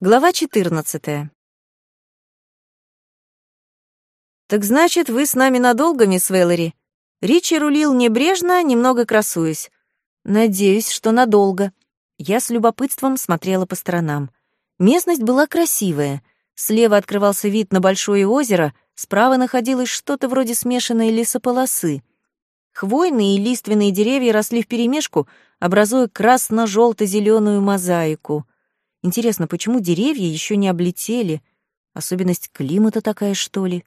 Глава 14. «Так значит, вы с нами надолго, мисс Веллери?» Ричи рулил небрежно, немного красуясь. «Надеюсь, что надолго». Я с любопытством смотрела по сторонам. Местность была красивая. Слева открывался вид на большое озеро, справа находилось что-то вроде смешанной лесополосы. Хвойные и лиственные деревья росли вперемешку, образуя красно желто зеленую мозаику — Интересно, почему деревья еще не облетели? Особенность климата такая, что ли?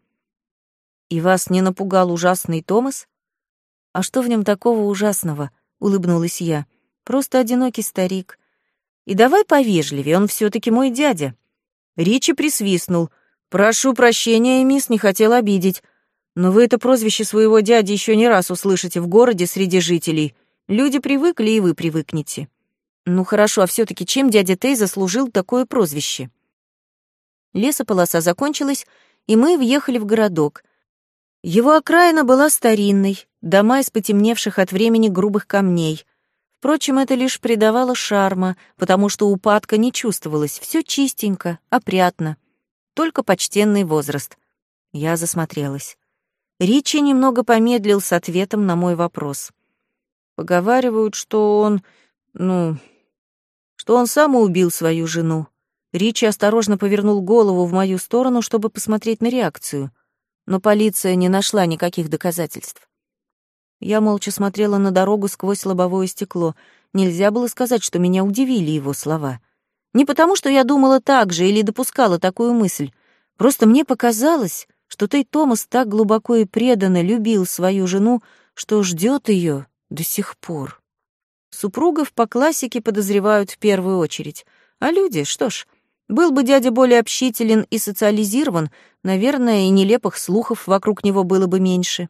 И вас не напугал ужасный Томас? А что в нем такого ужасного? улыбнулась я. Просто одинокий старик. И давай повежливее, он все таки мой дядя. Ричи присвистнул. Прошу прощения, мисс, не хотел обидеть. Но вы это прозвище своего дяди еще не раз услышите в городе среди жителей. Люди привыкли, и вы привыкнете. Ну хорошо, а все таки чем дядя Тей заслужил такое прозвище? Лесополоса закончилась, и мы въехали в городок. Его окраина была старинной, дома из потемневших от времени грубых камней. Впрочем, это лишь придавало шарма, потому что упадка не чувствовалось, все чистенько, опрятно. Только почтенный возраст. Я засмотрелась. Ричи немного помедлил с ответом на мой вопрос. Поговаривают, что он, ну, что он сам убил свою жену. Ричи осторожно повернул голову в мою сторону, чтобы посмотреть на реакцию, но полиция не нашла никаких доказательств. Я молча смотрела на дорогу сквозь лобовое стекло. Нельзя было сказать, что меня удивили его слова. Не потому, что я думала так же или допускала такую мысль. Просто мне показалось, что Тей Томас так глубоко и преданно любил свою жену, что ждет ее до сих пор. Супругов по классике подозревают в первую очередь. А люди, что ж, был бы дядя более общителен и социализирован, наверное, и нелепых слухов вокруг него было бы меньше.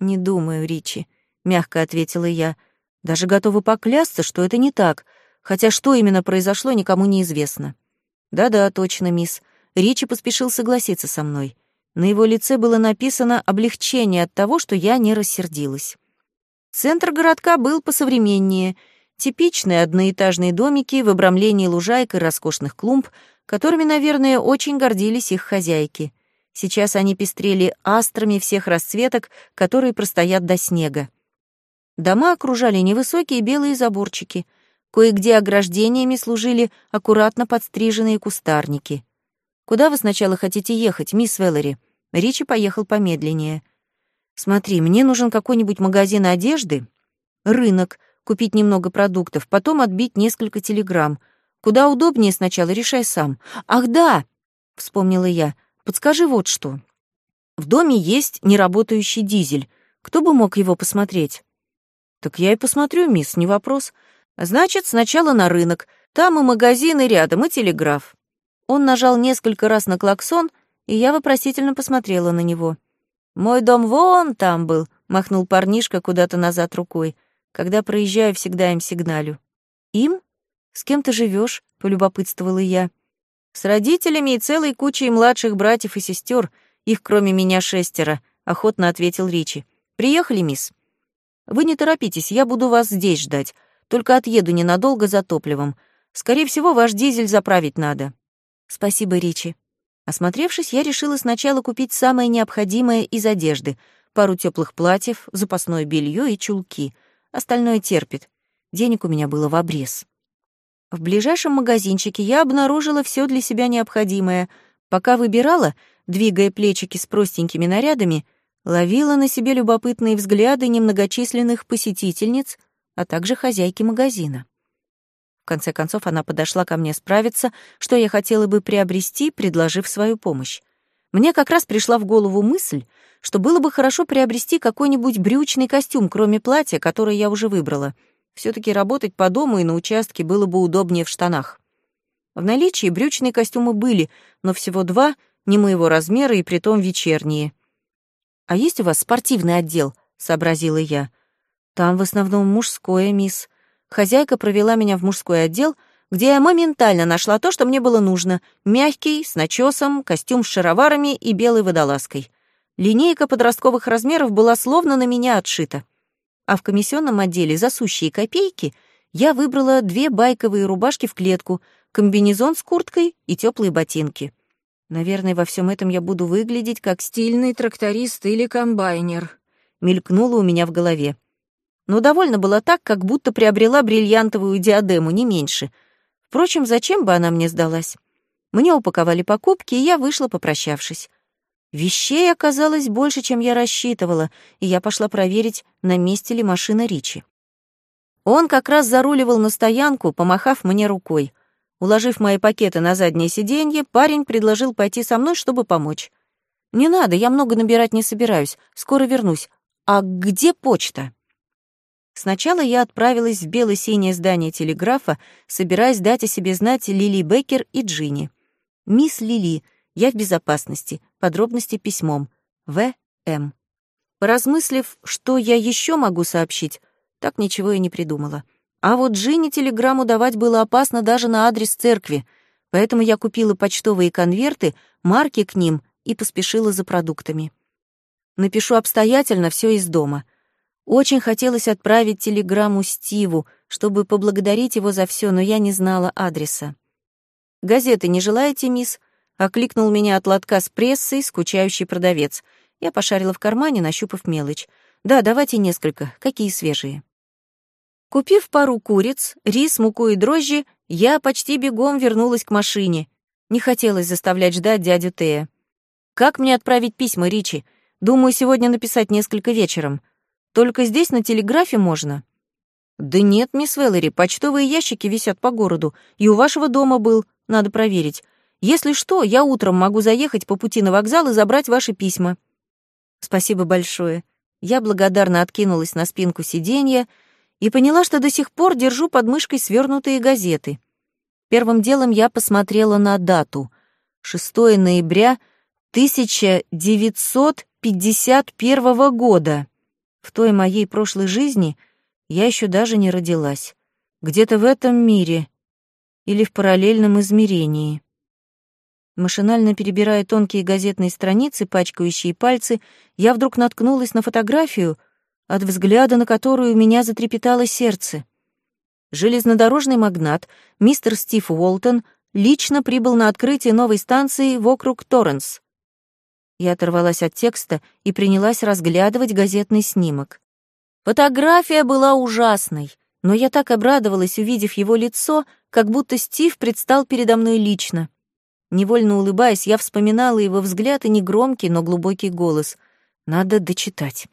«Не думаю, Ричи», — мягко ответила я. «Даже готова поклясться, что это не так, хотя что именно произошло, никому не известно». «Да-да, точно, мисс». Ричи поспешил согласиться со мной. На его лице было написано облегчение от того, что я не рассердилась. Центр городка был посовременнее. Типичные одноэтажные домики в обрамлении лужайк и роскошных клумб, которыми, наверное, очень гордились их хозяйки. Сейчас они пестрели астрами всех расцветок, которые простоят до снега. Дома окружали невысокие белые заборчики. Кое-где ограждениями служили аккуратно подстриженные кустарники. «Куда вы сначала хотите ехать, мисс Веллери?» Ричи поехал помедленнее. Смотри, мне нужен какой-нибудь магазин одежды, рынок, купить немного продуктов, потом отбить несколько телеграмм. Куда удобнее сначала, решай сам. Ах, да, вспомнила я. Подскажи вот что. В доме есть неработающий дизель. Кто бы мог его посмотреть? Так я и посмотрю, мисс, не вопрос. Значит, сначала на рынок. Там и магазины рядом, и телеграф. Он нажал несколько раз на клаксон, и я вопросительно посмотрела на него. «Мой дом вон там был», — махнул парнишка куда-то назад рукой. «Когда проезжаю, всегда им сигналю». «Им? С кем ты живешь? полюбопытствовала я. «С родителями и целой кучей младших братьев и сестер. Их, кроме меня, шестеро», — охотно ответил Ричи. «Приехали, мисс?» «Вы не торопитесь, я буду вас здесь ждать. Только отъеду ненадолго за топливом. Скорее всего, ваш дизель заправить надо». «Спасибо, Ричи», Осмотревшись, я решила сначала купить самое необходимое из одежды — пару теплых платьев, запасное белье и чулки. Остальное терпит. Денег у меня было в обрез. В ближайшем магазинчике я обнаружила все для себя необходимое. Пока выбирала, двигая плечики с простенькими нарядами, ловила на себе любопытные взгляды немногочисленных посетительниц, а также хозяйки магазина. В конце концов, она подошла ко мне справиться, что я хотела бы приобрести, предложив свою помощь. Мне как раз пришла в голову мысль, что было бы хорошо приобрести какой-нибудь брючный костюм, кроме платья, которое я уже выбрала. все таки работать по дому и на участке было бы удобнее в штанах. В наличии брючные костюмы были, но всего два, не моего размера и притом вечерние. «А есть у вас спортивный отдел?» — сообразила я. «Там в основном мужское, мисс хозяйка провела меня в мужской отдел, где я моментально нашла то, что мне было нужно — мягкий, с начесом, костюм с шароварами и белой водолазкой. Линейка подростковых размеров была словно на меня отшита. А в комиссионном отделе за сущие копейки я выбрала две байковые рубашки в клетку, комбинезон с курткой и теплые ботинки. Наверное, во всем этом я буду выглядеть как стильный тракторист или комбайнер. Мелькнуло у меня в голове. Но довольно было так, как будто приобрела бриллиантовую диадему, не меньше. Впрочем, зачем бы она мне сдалась? Мне упаковали покупки, и я вышла, попрощавшись. Вещей оказалось больше, чем я рассчитывала, и я пошла проверить, на месте ли машина Ричи. Он как раз заруливал на стоянку, помахав мне рукой. Уложив мои пакеты на заднее сиденье, парень предложил пойти со мной, чтобы помочь. «Не надо, я много набирать не собираюсь, скоро вернусь. А где почта?» Сначала я отправилась в бело-синее здание телеграфа, собираясь дать о себе знать Лили Беккер и Джинни. «Мисс Лили, я в безопасности. Подробности письмом. В.М. Поразмыслив, что я еще могу сообщить, так ничего и не придумала. А вот Джинни телеграмму давать было опасно даже на адрес церкви, поэтому я купила почтовые конверты, марки к ним и поспешила за продуктами. Напишу обстоятельно все из дома. Очень хотелось отправить телеграмму Стиву, чтобы поблагодарить его за все, но я не знала адреса. «Газеты не желаете, мисс?» — окликнул меня от лотка с прессой скучающий продавец. Я пошарила в кармане, нащупав мелочь. «Да, давайте несколько. Какие свежие?» Купив пару куриц, рис, муку и дрожжи, я почти бегом вернулась к машине. Не хотелось заставлять ждать дядю Тея. «Как мне отправить письма, Ричи? Думаю, сегодня написать несколько вечером. Только здесь на телеграфе можно?» «Да нет, мисс Веллери, почтовые ящики висят по городу, и у вашего дома был, надо проверить. Если что, я утром могу заехать по пути на вокзал и забрать ваши письма». «Спасибо большое». Я благодарно откинулась на спинку сиденья и поняла, что до сих пор держу под мышкой свернутые газеты. Первым делом я посмотрела на дату. 6 ноября 1951 года. В той моей прошлой жизни я еще даже не родилась. Где-то в этом мире или в параллельном измерении. Машинально перебирая тонкие газетные страницы, пачкающие пальцы, я вдруг наткнулась на фотографию, от взгляда на которую у меня затрепетало сердце. Железнодорожный магнат, мистер Стив Уолтон, лично прибыл на открытие новой станции вокруг Торренс. Я оторвалась от текста и принялась разглядывать газетный снимок. Фотография была ужасной, но я так обрадовалась, увидев его лицо, как будто Стив предстал передо мной лично. Невольно улыбаясь, я вспоминала его взгляд и негромкий, но глубокий голос. Надо дочитать.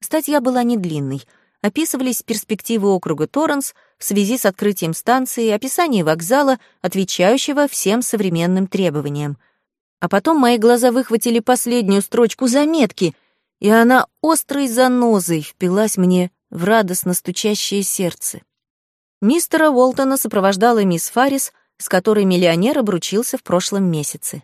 Статья была не длинной. Описывались перспективы округа Торренс в связи с открытием станции, описание вокзала, отвечающего всем современным требованиям. А потом мои глаза выхватили последнюю строчку заметки, и она острой занозой впилась мне в радостно стучащее сердце. Мистера Уолтона сопровождала мисс Фаррис, с которой миллионер обручился в прошлом месяце.